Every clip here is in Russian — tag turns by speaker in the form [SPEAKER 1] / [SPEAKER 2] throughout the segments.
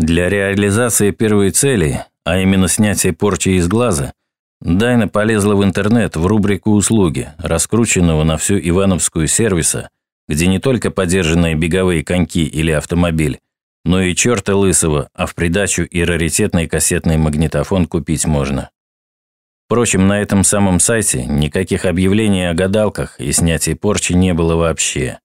[SPEAKER 1] Для реализации первой цели, а именно снятия порчи из глаза, Дайна полезла в интернет в рубрику «Услуги», раскрученного на всю Ивановскую сервиса, где не только подержанные беговые коньки или автомобиль, но и черта лысого, а в придачу и раритетный кассетный магнитофон купить можно. Впрочем, на этом самом сайте никаких объявлений о гадалках и снятии порчи не было вообще.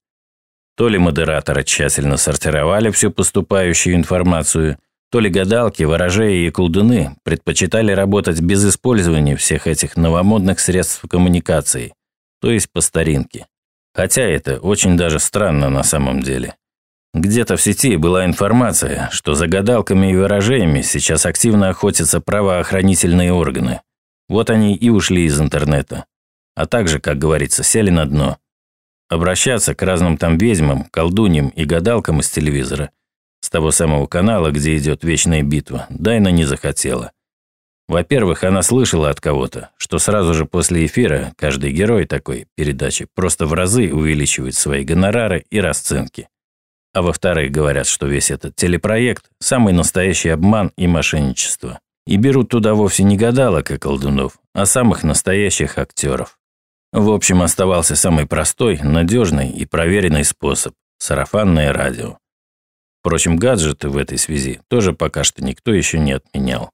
[SPEAKER 1] То ли модераторы тщательно сортировали всю поступающую информацию, то ли гадалки, ворожеи и колдуны предпочитали работать без использования всех этих новомодных средств коммуникации, то есть по старинке. Хотя это очень даже странно на самом деле. Где-то в сети была информация, что за гадалками и ворожеями сейчас активно охотятся правоохранительные органы. Вот они и ушли из интернета. А также, как говорится, сели на дно. Обращаться к разным там ведьмам, колдуньям и гадалкам из телевизора – с того самого канала, где идет вечная битва, Дайна не захотела. Во-первых, она слышала от кого-то, что сразу же после эфира каждый герой такой передачи просто в разы увеличивает свои гонорары и расценки. А во-вторых, говорят, что весь этот телепроект – самый настоящий обман и мошенничество. И берут туда вовсе не гадалок и колдунов, а самых настоящих актеров. В общем, оставался самый простой, надежный и проверенный способ – сарафанное радио. Впрочем, гаджеты в этой связи тоже пока что никто еще не отменял.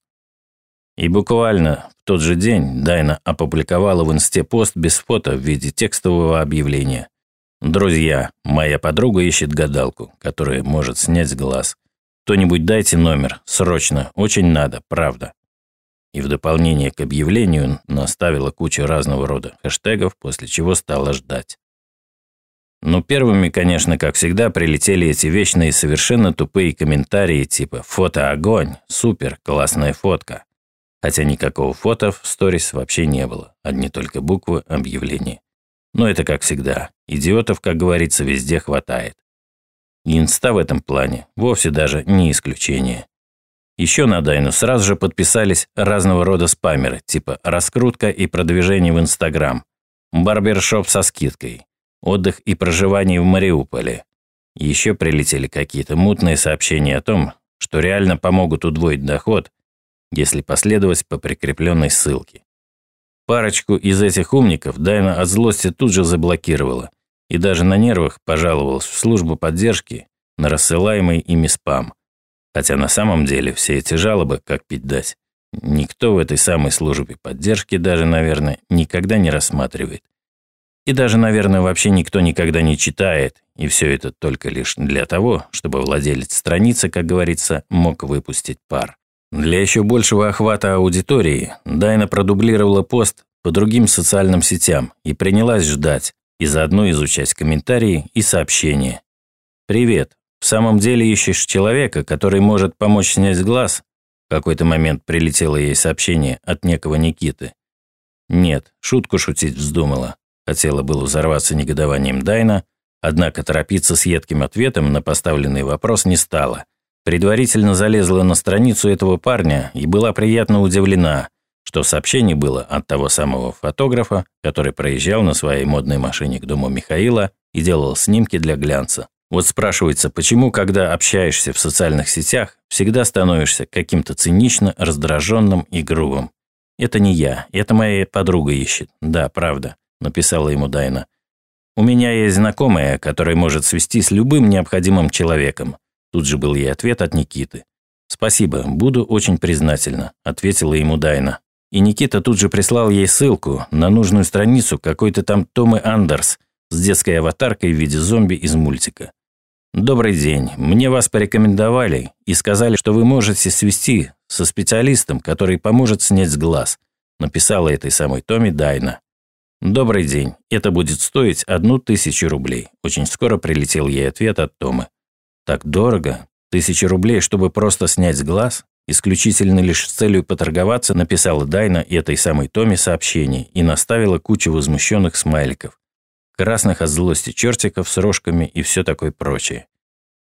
[SPEAKER 1] И буквально в тот же день Дайна опубликовала в инсте пост без фото в виде текстового объявления. «Друзья, моя подруга ищет гадалку, которая может снять глаз. Кто-нибудь дайте номер, срочно, очень надо, правда». И в дополнение к объявлению наставила кучу разного рода хэштегов, после чего стала ждать. Ну, первыми, конечно, как всегда, прилетели эти вечные совершенно тупые комментарии типа «фото огонь», «супер», «классная фотка». Хотя никакого фото в сторис вообще не было, одни только буквы объявления. Но это как всегда. Идиотов, как говорится, везде хватает. И инста в этом плане вовсе даже не исключение. Еще на Дайну сразу же подписались разного рода спамеры, типа раскрутка и продвижение в Инстаграм, барбершоп со скидкой, отдых и проживание в Мариуполе. Еще прилетели какие-то мутные сообщения о том, что реально помогут удвоить доход, если последовать по прикрепленной ссылке. Парочку из этих умников Дайна от злости тут же заблокировала и даже на нервах пожаловалась в службу поддержки на рассылаемый ими спам. Хотя на самом деле все эти жалобы, как пить дать, никто в этой самой службе поддержки даже, наверное, никогда не рассматривает. И даже, наверное, вообще никто никогда не читает, и все это только лишь для того, чтобы владелец страницы, как говорится, мог выпустить пар. Для еще большего охвата аудитории Дайна продублировала пост по другим социальным сетям и принялась ждать, и заодно изучать комментарии и сообщения. «Привет. В самом деле ищешь человека, который может помочь снять глаз?» В какой-то момент прилетело ей сообщение от некого Никиты. Нет, шутку шутить вздумала. Хотела было взорваться негодованием Дайна, однако торопиться с едким ответом на поставленный вопрос не стала. Предварительно залезла на страницу этого парня и была приятно удивлена, что сообщение было от того самого фотографа, который проезжал на своей модной машине к дому Михаила и делал снимки для глянца. Вот спрашивается, почему, когда общаешься в социальных сетях, всегда становишься каким-то цинично раздраженным и грубым? Это не я, это моя подруга ищет. Да, правда написала ему Дайна. «У меня есть знакомая, которая может свести с любым необходимым человеком». Тут же был ей ответ от Никиты. «Спасибо, буду очень признательна», – ответила ему Дайна. И Никита тут же прислал ей ссылку на нужную страницу какой-то там Томы Андерс с детской аватаркой в виде зомби из мультика. «Добрый день. Мне вас порекомендовали и сказали, что вы можете свести со специалистом, который поможет снять с глаз», написала этой самой Томе Дайна. «Добрый день. Это будет стоить одну тысячу рублей». Очень скоро прилетел ей ответ от Томы. «Так дорого? Тысяча рублей, чтобы просто снять глаз?» Исключительно лишь с целью поторговаться написала Дайна этой самой Томе сообщение и наставила кучу возмущенных смайликов. Красных от злости чертиков с рожками и все такое прочее.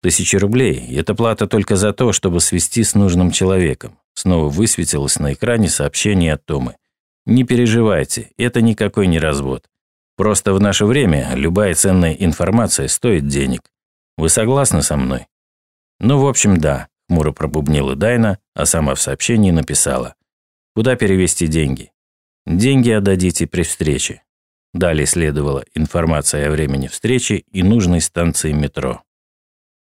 [SPEAKER 1] Тысяча рублей – это плата только за то, чтобы свести с нужным человеком. Снова высветилось на экране сообщение от Томы. Не переживайте, это никакой не развод. Просто в наше время любая ценная информация стоит денег. Вы согласны со мной? Ну, в общем, да. – хмуро пробубнила Дайна, а сама в сообщении написала. «Куда перевести деньги?» «Деньги отдадите при встрече». Далее следовала информация о времени встречи и нужной станции метро.